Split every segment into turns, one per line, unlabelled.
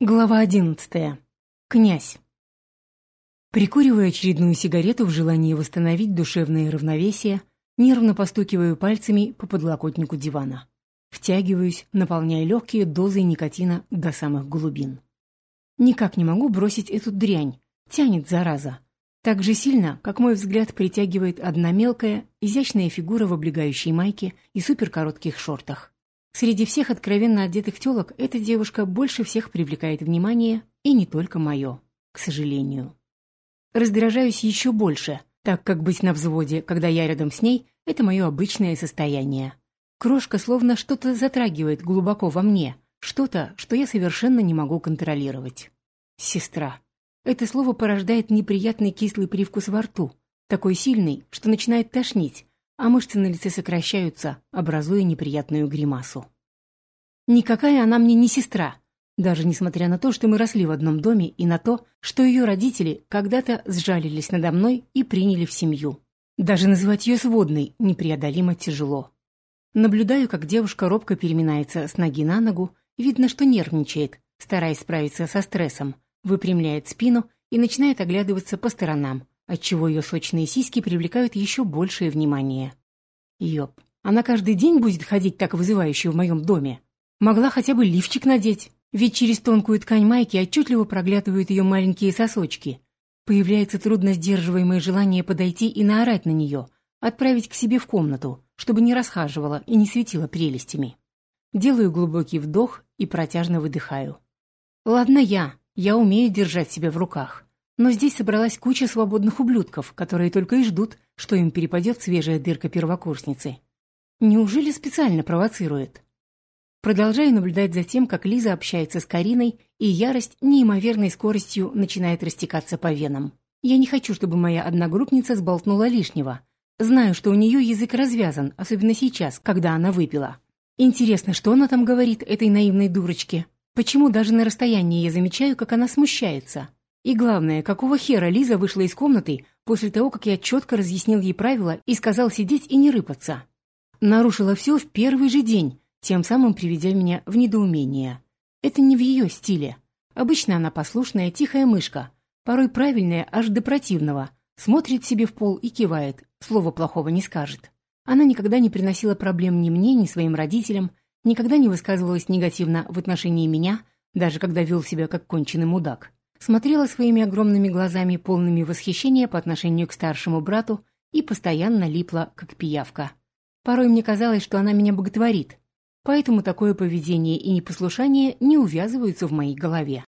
Глава одиннадцатая. Князь. Прикуривая очередную сигарету в желании восстановить душевное равновесие, нервно постукиваю пальцами по подлокотнику дивана. Втягиваюсь, наполняя легкие дозой никотина до самых глубин. Никак не могу бросить эту дрянь, тянет зараза. Так же сильно, как мой взгляд притягивает одна мелкая, изящная фигура в облегающей майке и суперкоротких шортах. Среди всех откровенно одетых телок эта девушка больше всех привлекает внимание, и не только мое, к сожалению. Раздражаюсь еще больше, так как быть на взводе, когда я рядом с ней, это мое обычное состояние. Крошка словно что-то затрагивает глубоко во мне, что-то, что я совершенно не могу контролировать. Сестра. Это слово порождает неприятный кислый привкус во рту, такой сильный, что начинает тошнить, а мышцы на лице сокращаются, образуя неприятную гримасу. Никакая она мне не сестра, даже несмотря на то, что мы росли в одном доме, и на то, что ее родители когда-то сжалились надо мной и приняли в семью. Даже называть ее сводной непреодолимо тяжело. Наблюдаю, как девушка робко переминается с ноги на ногу, видно, что нервничает, стараясь справиться со стрессом, выпрямляет спину и начинает оглядываться по сторонам, отчего ее сочные сиськи привлекают еще большее внимание. Ёп, она каждый день будет ходить так вызывающе в моем доме? Могла хотя бы лифчик надеть, ведь через тонкую ткань майки отчетливо проглядывают ее маленькие сосочки. Появляется трудно сдерживаемое желание подойти и наорать на нее, отправить к себе в комнату, чтобы не расхаживала и не светила прелестями. Делаю глубокий вдох и протяжно выдыхаю. Ладно я, я умею держать себя в руках. Но здесь собралась куча свободных ублюдков, которые только и ждут, что им перепадет свежая дырка первокурсницы. Неужели специально провоцирует? Продолжаю наблюдать за тем, как Лиза общается с Кариной, и ярость неимоверной скоростью начинает растекаться по венам. Я не хочу, чтобы моя одногруппница сболтнула лишнего. Знаю, что у нее язык развязан, особенно сейчас, когда она выпила. Интересно, что она там говорит этой наивной дурочке? Почему даже на расстоянии я замечаю, как она смущается? И главное, какого хера Лиза вышла из комнаты после того, как я четко разъяснил ей правила и сказал сидеть и не рыпаться. Нарушила все в первый же день, тем самым приведя меня в недоумение. Это не в ее стиле. Обычно она послушная, тихая мышка, порой правильная аж до противного, смотрит себе в пол и кивает, слова плохого не скажет. Она никогда не приносила проблем ни мне, ни своим родителям, никогда не высказывалась негативно в отношении меня, даже когда вел себя как конченый мудак смотрела своими огромными глазами, полными восхищения по отношению к старшему брату, и постоянно липла, как пиявка. Порой мне казалось, что она меня боготворит, поэтому такое поведение и непослушание не увязываются в моей голове.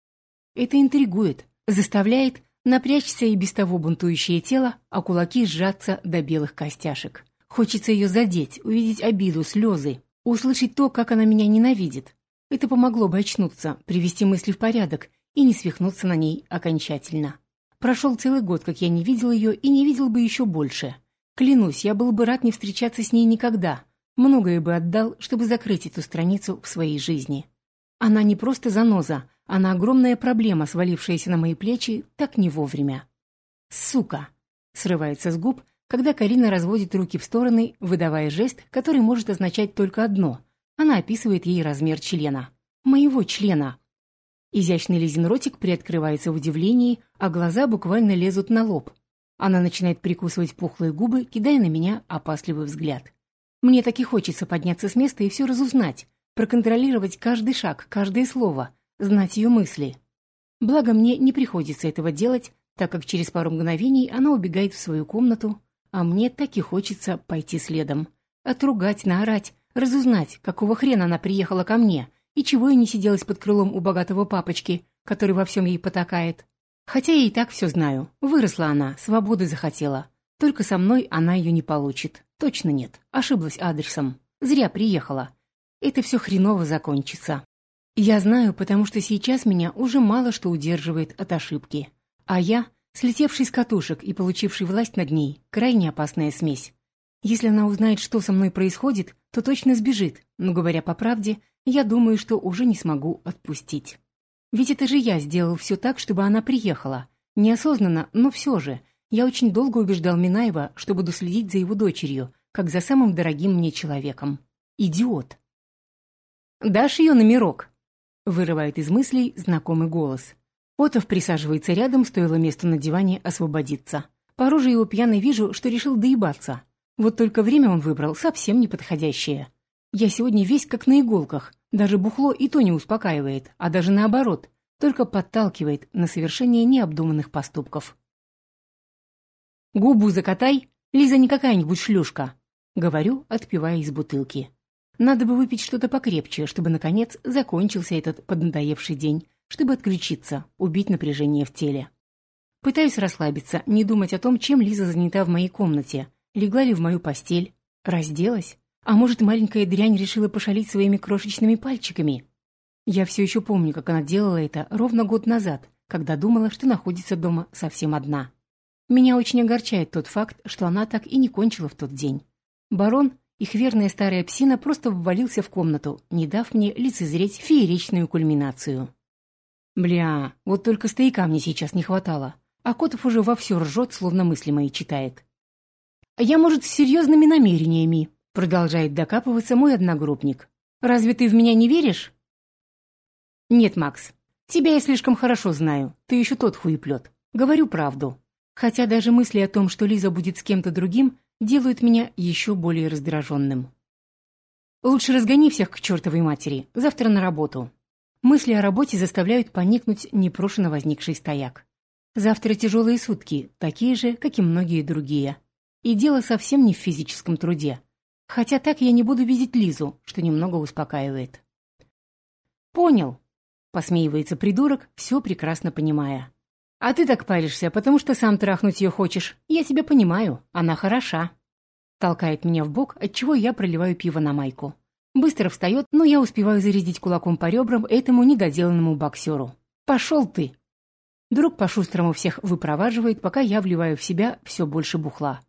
Это интригует, заставляет напрячься и без того бунтующее тело, а кулаки сжаться до белых костяшек. Хочется ее задеть, увидеть обиду, слезы, услышать то, как она меня ненавидит. Это помогло бы очнуться, привести мысли в порядок и не свихнуться на ней окончательно. Прошел целый год, как я не видел ее и не видел бы еще больше. Клянусь, я был бы рад не встречаться с ней никогда. Многое бы отдал, чтобы закрыть эту страницу в своей жизни. Она не просто заноза, она огромная проблема, свалившаяся на мои плечи так не вовремя. «Сука!» — срывается с губ, когда Карина разводит руки в стороны, выдавая жест, который может означать только одно. Она описывает ей размер члена. Моего члена. Изящный Лизин ротик приоткрывается в удивлении, а глаза буквально лезут на лоб. Она начинает прикусывать пухлые губы, кидая на меня опасливый взгляд. Мне так и хочется подняться с места и все разузнать, проконтролировать каждый шаг, каждое слово, знать ее мысли. Благо мне не приходится этого делать, так как через пару мгновений она убегает в свою комнату, а мне так и хочется пойти следом. Отругать, наорать, разузнать, какого хрена она приехала ко мне, и чего я не сиделась под крылом у богатого папочки, который во всем ей потакает. Хотя я и так все знаю. Выросла она, свободы захотела. Только со мной она ее не получит. Точно нет. Ошиблась адресом. Зря приехала. Это все хреново закончится. Я знаю, потому что сейчас меня уже мало что удерживает от ошибки. А я, слетевший с катушек и получивший власть над ней, крайне опасная смесь. Если она узнает, что со мной происходит, то точно сбежит, но, говоря по правде, я думаю, что уже не смогу отпустить. Ведь это же я сделал все так, чтобы она приехала. Неосознанно, но все же. Я очень долго убеждал Минаева, что буду следить за его дочерью, как за самым дорогим мне человеком. Идиот. «Дашь ее номерок?» вырывает из мыслей знакомый голос. Отов присаживается рядом, стоило месту на диване освободиться. По роже его пьяной вижу, что решил доебаться. Вот только время он выбрал совсем неподходящее. Я сегодня весь как на иголках. Даже бухло и то не успокаивает, а даже наоборот, только подталкивает на совершение необдуманных поступков. «Губу закатай, Лиза не какая-нибудь шлюшка», — говорю, отпивая из бутылки. Надо бы выпить что-то покрепче, чтобы, наконец, закончился этот поднадоевший день, чтобы отключиться, убить напряжение в теле. Пытаюсь расслабиться, не думать о том, чем Лиза занята в моей комнате, легла ли в мою постель, разделась. А может, маленькая дрянь решила пошалить своими крошечными пальчиками? Я все еще помню, как она делала это ровно год назад, когда думала, что находится дома совсем одна. Меня очень огорчает тот факт, что она так и не кончила в тот день. Барон их верная старая псина просто ввалился в комнату, не дав мне лицезреть фееричную кульминацию. Бля, вот только стояка мне сейчас не хватало, а Котов уже вовсю ржет, словно мысли мои читает. «Я, может, с серьезными намерениями», — продолжает докапываться мой одногруппник. «Разве ты в меня не веришь?» «Нет, Макс, тебя я слишком хорошо знаю, ты еще тот хуеплет. Говорю правду. Хотя даже мысли о том, что Лиза будет с кем-то другим, делают меня еще более раздраженным. Лучше разгони всех к чертовой матери, завтра на работу. Мысли о работе заставляют поникнуть непрошено возникший стояк. Завтра тяжелые сутки, такие же, как и многие другие. И дело совсем не в физическом труде. Хотя так я не буду видеть Лизу, что немного успокаивает. «Понял», — посмеивается придурок, все прекрасно понимая. «А ты так паришься, потому что сам трахнуть ее хочешь. Я тебя понимаю, она хороша». Толкает меня в бок, отчего я проливаю пиво на майку. Быстро встает, но я успеваю зарядить кулаком по ребрам этому недоделанному боксеру. «Пошел ты!» Друг по-шустрому всех выпроваживает, пока я вливаю в себя все больше бухла.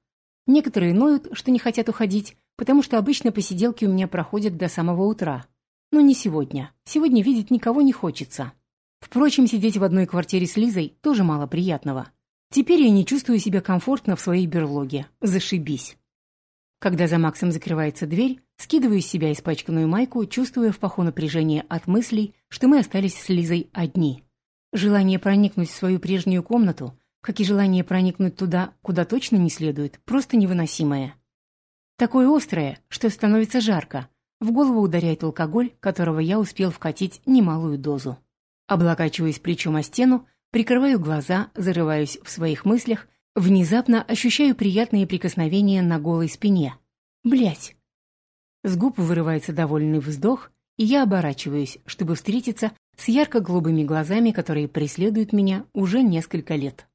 Некоторые ноют, что не хотят уходить, потому что обычно посиделки у меня проходят до самого утра. Но не сегодня. Сегодня видеть никого не хочется. Впрочем, сидеть в одной квартире с Лизой тоже мало приятного. Теперь я не чувствую себя комфортно в своей берлоге. Зашибись. Когда за Максом закрывается дверь, скидываю с себя испачканную майку, чувствуя в паху напряжение от мыслей, что мы остались с Лизой одни. Желание проникнуть в свою прежнюю комнату, как и желание проникнуть туда, куда точно не следует, просто невыносимое. Такое острое, что становится жарко. В голову ударяет алкоголь, которого я успел вкатить немалую дозу. Облокачиваюсь плечом о стену, прикрываю глаза, зарываюсь в своих мыслях, внезапно ощущаю приятные прикосновения на голой спине. Блять! С губ вырывается довольный вздох, и я оборачиваюсь, чтобы встретиться с ярко-голубыми глазами, которые преследуют меня уже несколько лет.